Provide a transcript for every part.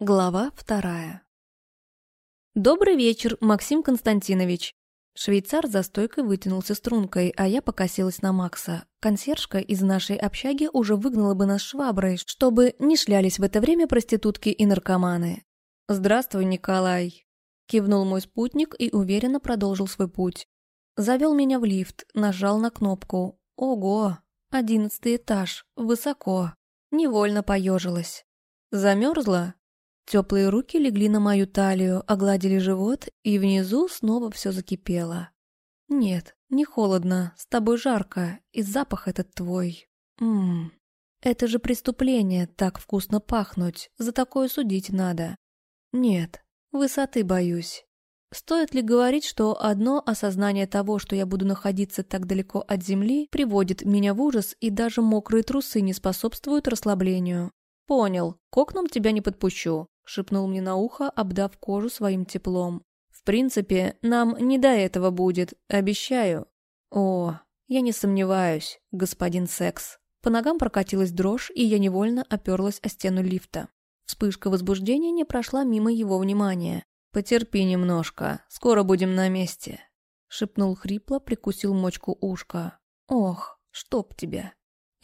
Глава вторая. «Добрый вечер, Максим Константинович!» Швейцар за стойкой вытянулся стрункой, а я покосилась на Макса. Консьержка из нашей общаги уже выгнала бы нас шваброй, чтобы не шлялись в это время проститутки и наркоманы. «Здравствуй, Николай!» Кивнул мой спутник и уверенно продолжил свой путь. Завел меня в лифт, нажал на кнопку. Ого! Одиннадцатый этаж, высоко. Невольно поежилась. Замерзла? Теплые руки легли на мою талию, огладили живот, и внизу снова все закипело. «Нет, не холодно, с тобой жарко, и запах этот твой. Ммм, это же преступление, так вкусно пахнуть, за такое судить надо. Нет, высоты боюсь. Стоит ли говорить, что одно осознание того, что я буду находиться так далеко от земли, приводит меня в ужас, и даже мокрые трусы не способствуют расслаблению? Понял, к окнам тебя не подпущу. — шепнул мне на ухо, обдав кожу своим теплом. «В принципе, нам не до этого будет, обещаю». «О, я не сомневаюсь, господин секс». По ногам прокатилась дрожь, и я невольно оперлась о стену лифта. Вспышка возбуждения не прошла мимо его внимания. «Потерпи немножко, скоро будем на месте», — шепнул хрипло, прикусил мочку ушка. «Ох, чтоб тебя!»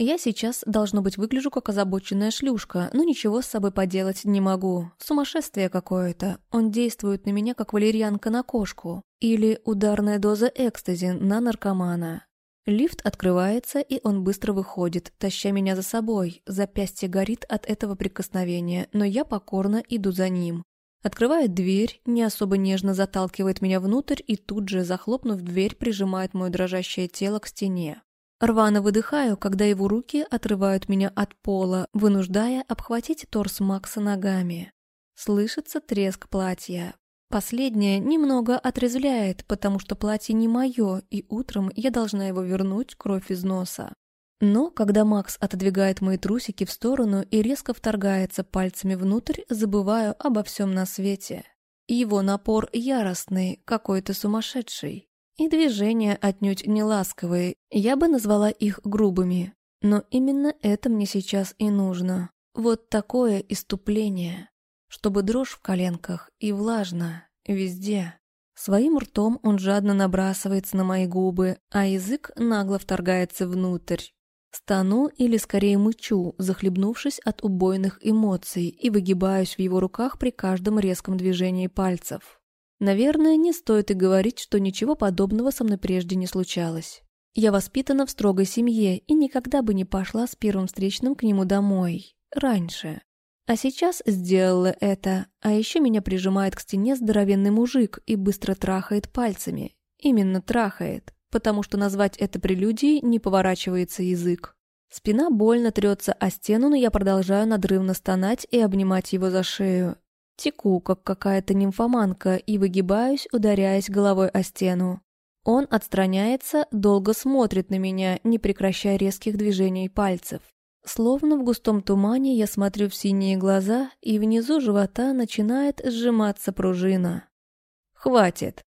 Я сейчас, должно быть, выгляжу как озабоченная шлюшка, но ничего с собой поделать не могу. Сумасшествие какое-то. Он действует на меня, как валерьянка на кошку. Или ударная доза экстази на наркомана. Лифт открывается, и он быстро выходит, таща меня за собой. Запястье горит от этого прикосновения, но я покорно иду за ним. Открывает дверь, не особо нежно заталкивает меня внутрь и тут же, захлопнув дверь, прижимает мое дрожащее тело к стене. Рвано выдыхаю, когда его руки отрывают меня от пола, вынуждая обхватить торс Макса ногами. Слышится треск платья. Последнее немного отрезвляет, потому что платье не мое, и утром я должна его вернуть кровь из носа. Но когда Макс отодвигает мои трусики в сторону и резко вторгается пальцами внутрь, забываю обо всем на свете. Его напор яростный, какой-то сумасшедший. И движения отнюдь не ласковые, я бы назвала их грубыми. Но именно это мне сейчас и нужно. Вот такое иступление. Чтобы дрожь в коленках и влажно, везде. Своим ртом он жадно набрасывается на мои губы, а язык нагло вторгается внутрь. Стану или скорее мычу, захлебнувшись от убойных эмоций, и выгибаюсь в его руках при каждом резком движении пальцев. Наверное, не стоит и говорить, что ничего подобного со мной прежде не случалось. Я воспитана в строгой семье и никогда бы не пошла с первым встречным к нему домой. Раньше. А сейчас сделала это, а еще меня прижимает к стене здоровенный мужик и быстро трахает пальцами. Именно трахает, потому что назвать это прелюдией не поворачивается язык. Спина больно трется о стену, но я продолжаю надрывно стонать и обнимать его за шею. Теку, как какая-то нимфоманка, и выгибаюсь, ударяясь головой о стену. Он отстраняется, долго смотрит на меня, не прекращая резких движений пальцев. Словно в густом тумане я смотрю в синие глаза, и внизу живота начинает сжиматься пружина. «Хватит!»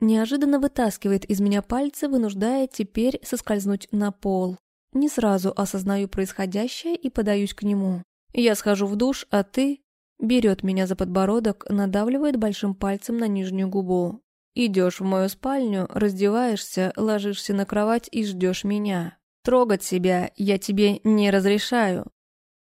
Неожиданно вытаскивает из меня пальцы, вынуждая теперь соскользнуть на пол. Не сразу осознаю происходящее и подаюсь к нему. «Я схожу в душ, а ты...» Берет меня за подбородок, надавливает большим пальцем на нижнюю губу. Идешь в мою спальню, раздеваешься, ложишься на кровать и ждешь меня. Трогать себя я тебе не разрешаю.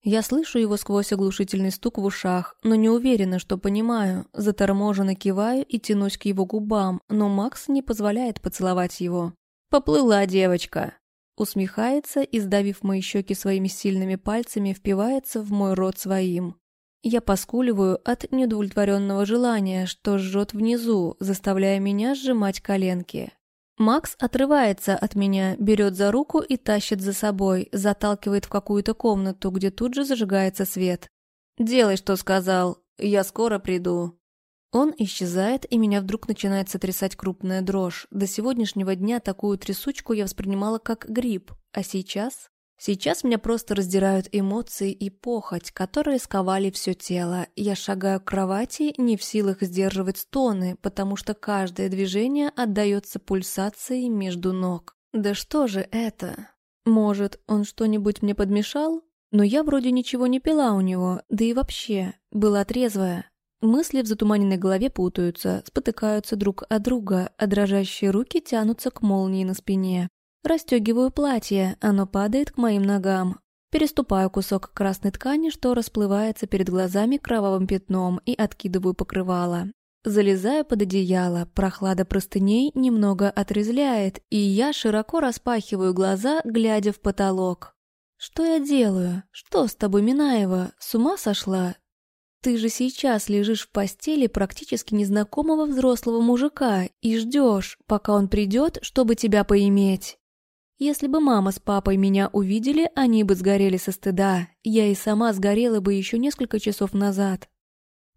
Я слышу его сквозь оглушительный стук в ушах, но не уверена, что понимаю. Заторможенно киваю и тянусь к его губам, но Макс не позволяет поцеловать его. «Поплыла девочка!» Усмехается и, сдавив мои щеки своими сильными пальцами, впивается в мой рот своим. Я поскуливаю от неудовлетворенного желания, что жжет внизу, заставляя меня сжимать коленки. Макс отрывается от меня, берет за руку и тащит за собой, заталкивает в какую-то комнату, где тут же зажигается свет. «Делай, что сказал. Я скоро приду». Он исчезает, и меня вдруг начинает сотрясать крупная дрожь. До сегодняшнего дня такую трясучку я воспринимала как грипп, а сейчас Сейчас меня просто раздирают эмоции и похоть, которые сковали все тело. Я шагаю к кровати, не в силах сдерживать стоны, потому что каждое движение отдается пульсацией между ног. Да что же это? Может, он что-нибудь мне подмешал? Но я вроде ничего не пила у него, да и вообще, была трезвая. Мысли в затуманенной голове путаются, спотыкаются друг от друга, а дрожащие руки тянутся к молнии на спине. Растёгиваю платье, оно падает к моим ногам. Переступаю кусок красной ткани, что расплывается перед глазами кровавым пятном, и откидываю покрывало. Залезаю под одеяло, прохлада простыней немного отрезляет, и я широко распахиваю глаза, глядя в потолок. «Что я делаю? Что с тобой, Минаева? С ума сошла? Ты же сейчас лежишь в постели практически незнакомого взрослого мужика и ждешь, пока он придет, чтобы тебя поиметь. Если бы мама с папой меня увидели, они бы сгорели со стыда. Я и сама сгорела бы еще несколько часов назад.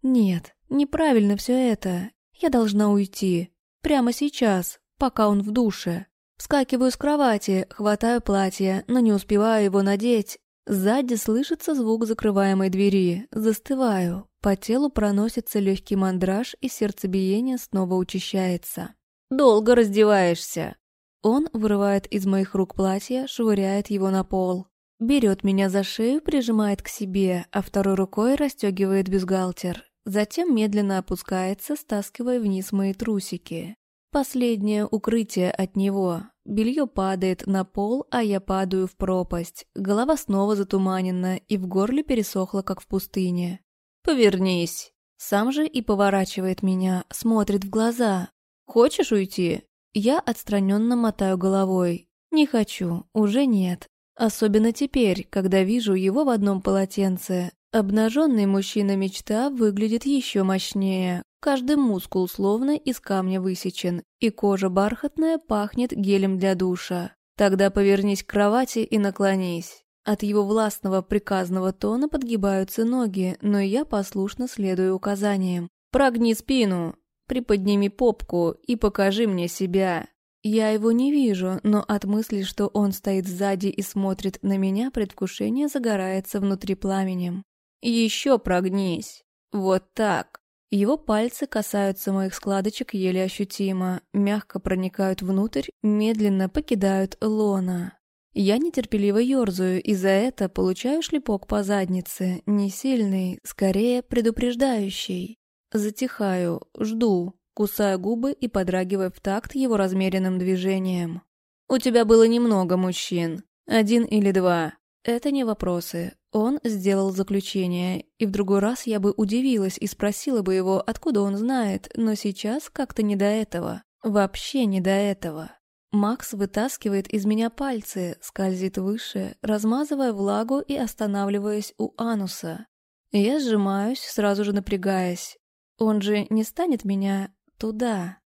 Нет, неправильно все это. Я должна уйти. Прямо сейчас, пока он в душе. Вскакиваю с кровати, хватаю платье, но не успеваю его надеть, Сзади слышится звук закрываемой двери. Застываю. По телу проносится легкий мандраж, и сердцебиение снова учащается. «Долго раздеваешься!» Он вырывает из моих рук платье, швыряет его на пол. Берет меня за шею, прижимает к себе, а второй рукой расстегивает бюстгальтер. Затем медленно опускается, стаскивая вниз мои трусики. Последнее укрытие от него. Белье падает на пол, а я падаю в пропасть. Голова снова затуманена, и в горле пересохло, как в пустыне. «Повернись!» Сам же и поворачивает меня, смотрит в глаза. «Хочешь уйти?» Я отстраненно мотаю головой. «Не хочу, уже нет. Особенно теперь, когда вижу его в одном полотенце. Обнаженный мужчина-мечта выглядит еще мощнее, Каждый мускул словно из камня высечен, и кожа бархатная пахнет гелем для душа. Тогда повернись к кровати и наклонись. От его властного приказного тона подгибаются ноги, но я послушно следую указаниям. «Прогни спину, приподними попку и покажи мне себя». Я его не вижу, но от мысли, что он стоит сзади и смотрит на меня, предвкушение загорается внутри пламенем. «Еще прогнись. Вот так». Его пальцы касаются моих складочек еле ощутимо, мягко проникают внутрь, медленно покидают лона. Я нетерпеливо ерзаю, и за это получаю шлепок по заднице, не сильный, скорее предупреждающий. Затихаю, жду, кусая губы и подрагивая в такт его размеренным движением. «У тебя было немного мужчин. Один или два. Это не вопросы. Он сделал заключение, и в другой раз я бы удивилась и спросила бы его, откуда он знает, но сейчас как-то не до этого. Вообще не до этого. Макс вытаскивает из меня пальцы, скользит выше, размазывая влагу и останавливаясь у ануса. Я сжимаюсь, сразу же напрягаясь. Он же не станет меня туда.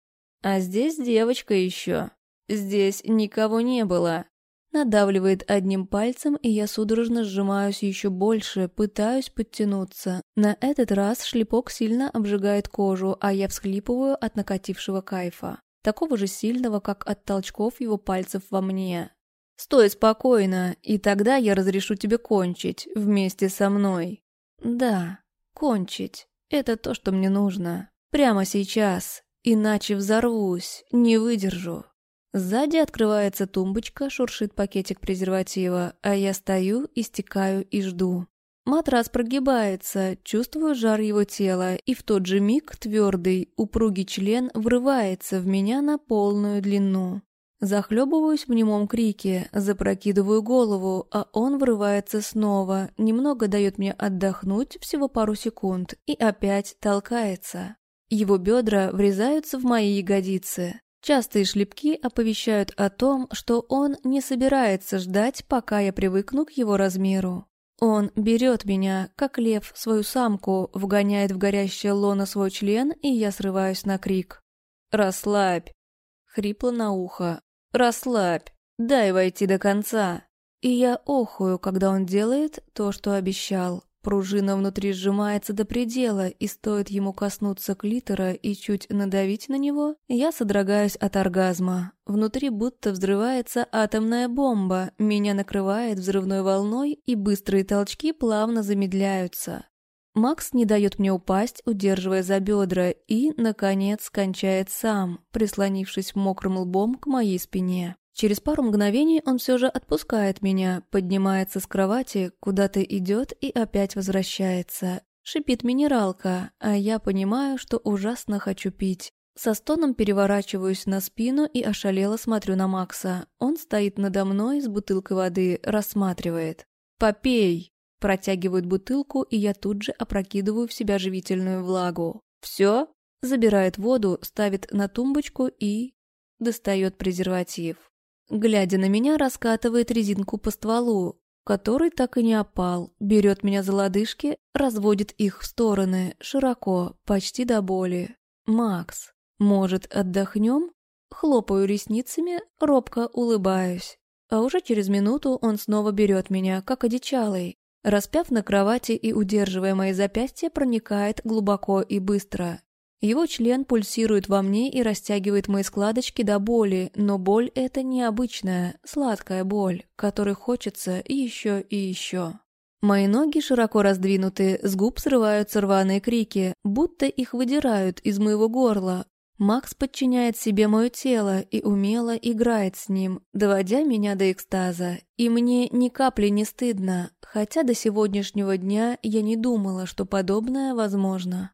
А здесь девочка еще. Здесь никого не было. Надавливает одним пальцем, и я судорожно сжимаюсь еще больше, пытаюсь подтянуться. На этот раз шлепок сильно обжигает кожу, а я всхлипываю от накатившего кайфа. Такого же сильного, как от толчков его пальцев во мне. «Стой спокойно, и тогда я разрешу тебе кончить вместе со мной». «Да, кончить. Это то, что мне нужно. Прямо сейчас. Иначе взорвусь, не выдержу». Сзади открывается тумбочка, шуршит пакетик презерватива, а я стою, истекаю и жду. Матрас прогибается, чувствую жар его тела, и в тот же миг твердый, упругий член врывается в меня на полную длину. Захлебываюсь в немом крике, запрокидываю голову, а он врывается снова, немного дает мне отдохнуть, всего пару секунд, и опять толкается. Его бедра врезаются в мои ягодицы. Частые шлепки оповещают о том, что он не собирается ждать, пока я привыкну к его размеру. Он берет меня, как лев, свою самку, вгоняет в горящее лоно свой член, и я срываюсь на крик. «Расслабь!» Хрипло на ухо. «Расслабь! Дай войти до конца!» И я охую, когда он делает то, что обещал. Пружина внутри сжимается до предела, и стоит ему коснуться клитора и чуть надавить на него, я содрогаюсь от оргазма. Внутри будто взрывается атомная бомба, меня накрывает взрывной волной, и быстрые толчки плавно замедляются. Макс не дает мне упасть, удерживая за бедра, и, наконец, кончает сам, прислонившись мокрым лбом к моей спине. Через пару мгновений он все же отпускает меня, поднимается с кровати, куда-то идет и опять возвращается. Шипит минералка, а я понимаю, что ужасно хочу пить. Со стоном переворачиваюсь на спину и ошалело смотрю на Макса. Он стоит надо мной с бутылкой воды, рассматривает. «Попей!» Протягивают бутылку, и я тут же опрокидываю в себя живительную влагу. «Все?» Забирает воду, ставит на тумбочку и... Достает презерватив. Глядя на меня, раскатывает резинку по стволу, который так и не опал, берет меня за лодыжки, разводит их в стороны, широко, почти до боли. «Макс, может, отдохнем?» Хлопаю ресницами, робко улыбаюсь. А уже через минуту он снова берет меня, как одичалый. Распяв на кровати и удерживая мои запястья, проникает глубоко и быстро. Его член пульсирует во мне и растягивает мои складочки до боли, но боль это необычная, сладкая боль, которой хочется еще и еще. Мои ноги широко раздвинуты, с губ срываются рваные крики, будто их выдирают из моего горла. Макс подчиняет себе мое тело и умело играет с ним, доводя меня до экстаза. И мне ни капли не стыдно, хотя до сегодняшнего дня я не думала, что подобное возможно.